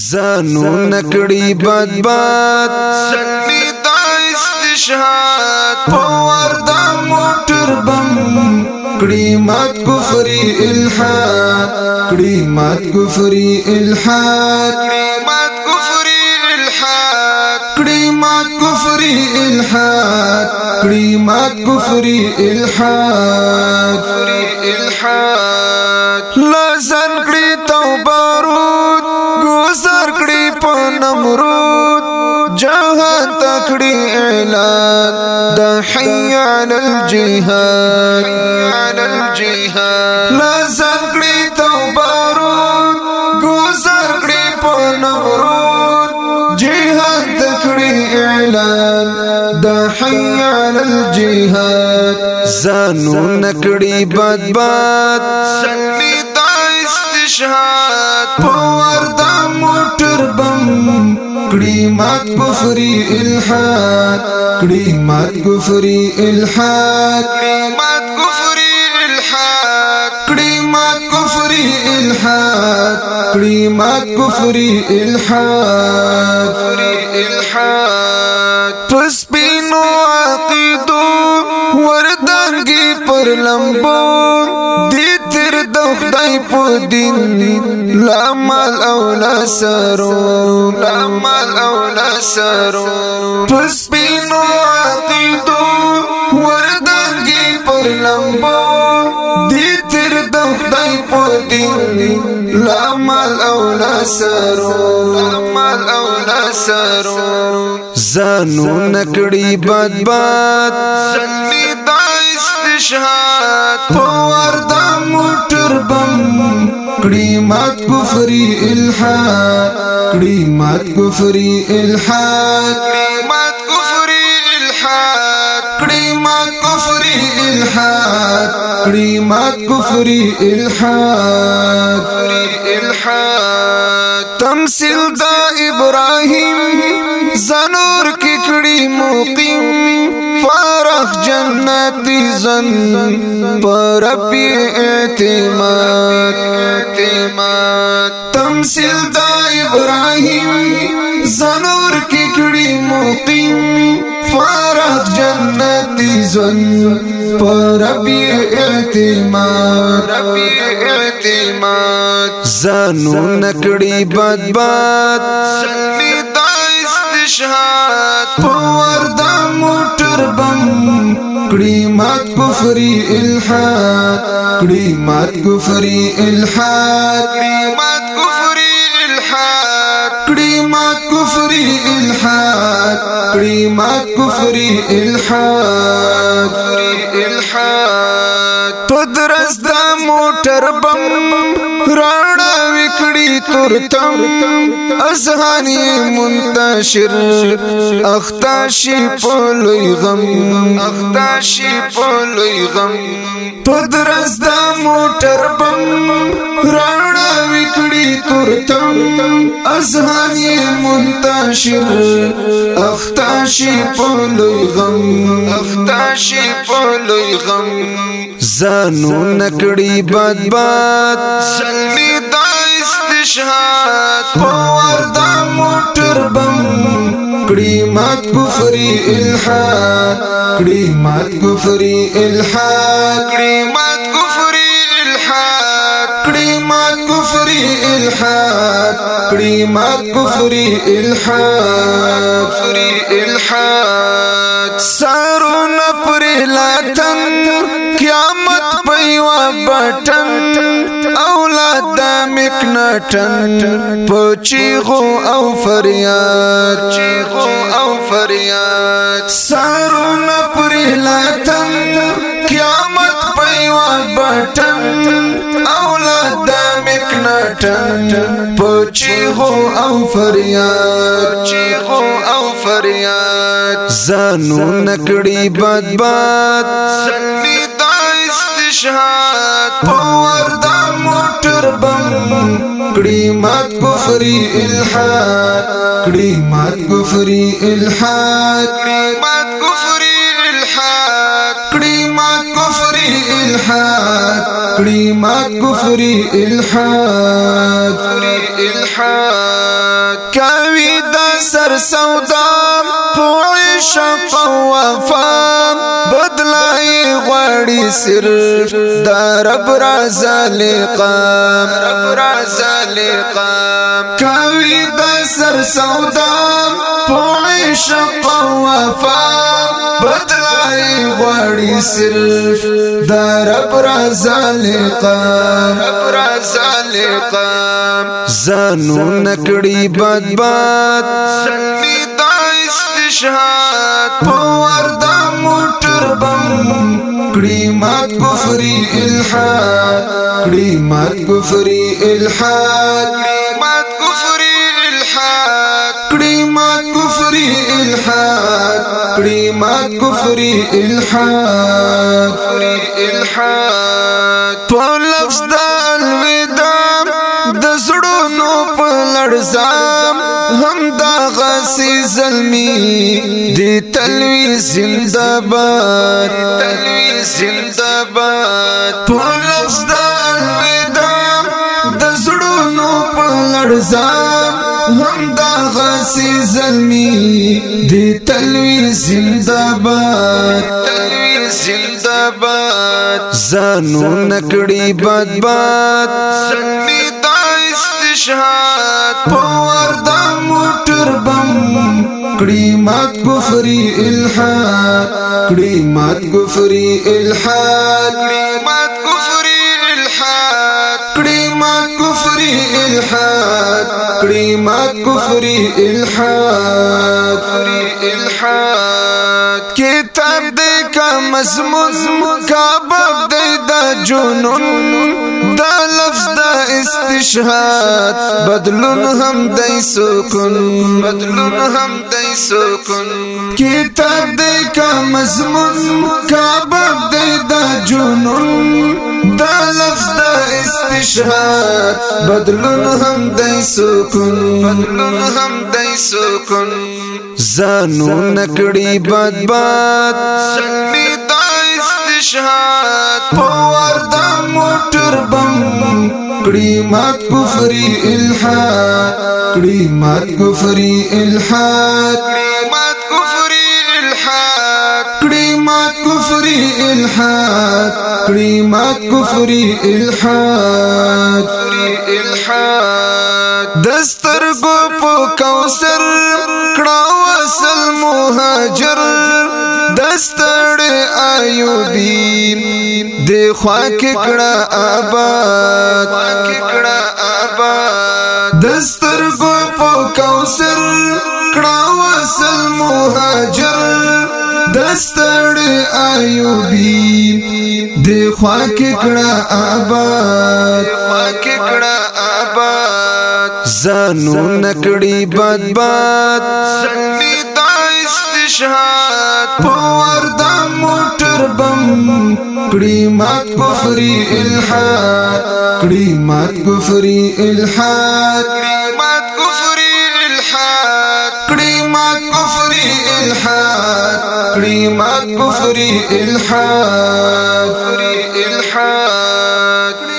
زانو نکڑی بد بد سنګي دا استشهاد پوار دا موٹر بم کړی مات کفری الحاد کړی مات کفری الحاد کړی مات کفری الحاد کړی مات کفری الحاد کړی مات کفری الحاد کفری الحاد لا پوها تکڑی اعلان دا حی علی الجہاد نازم کڑی توبارون گوزر کڑی پو نمرون جہاد تکڑی اعلان دا حی علی الجہاد زانو نکڑی بد بد سنی دا استشہاد پوار دا موٹر بم کړي مات کفري الحاد کړي مات کفري الحاد کړي مات کفري الحاد کړي مات کفري الحاد کړي مات کفري الحاد کفري الحاد پس پینو عقیدو وردانګي پر لمبو د خدای په دین لامل او لسرو لامل او لسرو پس بینو عقیدو وردنګي پر لمبو دې تر د خدای په دین لامل او لسرو لامل او لسرو زانو نکړي بد بد زمي دا استشهاد په وردمو کړي مات کفري الحاد کړي مات کفري الحاد کړي مات کفري الحاد کړي مات کفري الحاد کړي مات کفري الحاد الحاد تمثيل دا ابراهيم زنور کې کړي موقيم مبارک جنتی زن پر پی اعتماد اعتماد تمثیل دا ابراہیم زنور کی کڑی مقیم فارغ جنتی زن پر پی اعتماد ربی اعتماد زنو نکڑی بد بات سلمی اشهاد پور دا موٹر بم کڑی کفری الحاد کڑی كفري کفری الحاد کڑی مات کفری الحاد کڑی مات کفری الحاد کڑی کفری الحاد کفری الحاد بدرس د موټر بم راړه وکړي تورتم اذهاني منتشر اختاشي په لوی غم اختاشي په لوی غم بدرس د موټر بم راړه وکړي تورتم اذهاني منتشر اختاشي په لوی غم اختاشي په لوی غم زانو نکړی بات بد سلمی دا استشهاد پور دا موټر بم کړی مات کفری الحاد کړی مات کفری الحاد کړی مات کفری الحاد کړی مات کفری الحاد کړی مات کفری الحاد کفری الحاد سارو نه پر پیو بټن اولاد د مکنټن پچیغو او فریاد چیغو او فریاد سرونه پر لاتن قیامت پیو بټن اولاد د مکنټن پچیغو او فریاد چیغو او فریاد زانو نکړی بد بد سلمی بور پور دا موټر بم کړي مات كفري الحاد کړي كفري کفري الحاد كفري مات کفري الحاد کړي مات کفري الحاد کړي مات الحاد كفري الحاد کوي د سر سودا پوه شپ وفام غواړي غواړي صرف د رب رازلقام رب رازلقام کوي د سر سودا پوه شق وفا بدلای غواړي صرف د رب رازلقام رب رازلقام زانو نکړي بد بد سنید شهاد پوار دا موٹر بم کڑی مات کفری الحاد کڑی مات کفری الحاد كريمات كفري کفری الحاد کڑی کفری الحاد کڑی کفری الحاد کفری الحاد تو لفظ دا الودا د زړونو په هم دا غسی زلمی دی تلوی زندہ باد تلوی زندہ باد پولس دا الویدہ دزڑونو پلڑزام هم دا غسی زلمی دی تلوی زندہ باد تلوی زندہ باد زانو نکڑی باد باد زلمی شهادت په وردا موټر بم کړي مات کفري الحاد کړي مات کفري الحاد کړي مات کفري الحاد کړي مات کفري الحاد کړي مات کفري الحاد کفري الحاد دی کا مضمون کا باب دی دا جنون دا لفظ دا استشهاد بدلون هم دی سکون بدلون هم دی سکون کتاب دی کا مضمون کا باب دی دا جنون ها بدلون هم دای سکون بدلون هم دای سکون زانو نکړی بد بد سنی دای استشهاد پور د موټر بم کړی مات کفری الحاد کړی مات کفری الحاد کړی مات کریمات کفری الحاد کریمات کفری الحاد دستر کو په کوثر کړه وصل مهاجر دستړ ایوبی د خوا کې کړه آباد دستړ ستړ ایوبی د خوا کې کړه آباد خوا کې کړه آباد زانو نکړي بد باد زنی دا استشهاد پور د موټر بم کړي مات کفري الحاد کړي مات کفري الحاد کړي مات کفري الحاد کړي مات کفري الحاد كلمات كفري إلحاد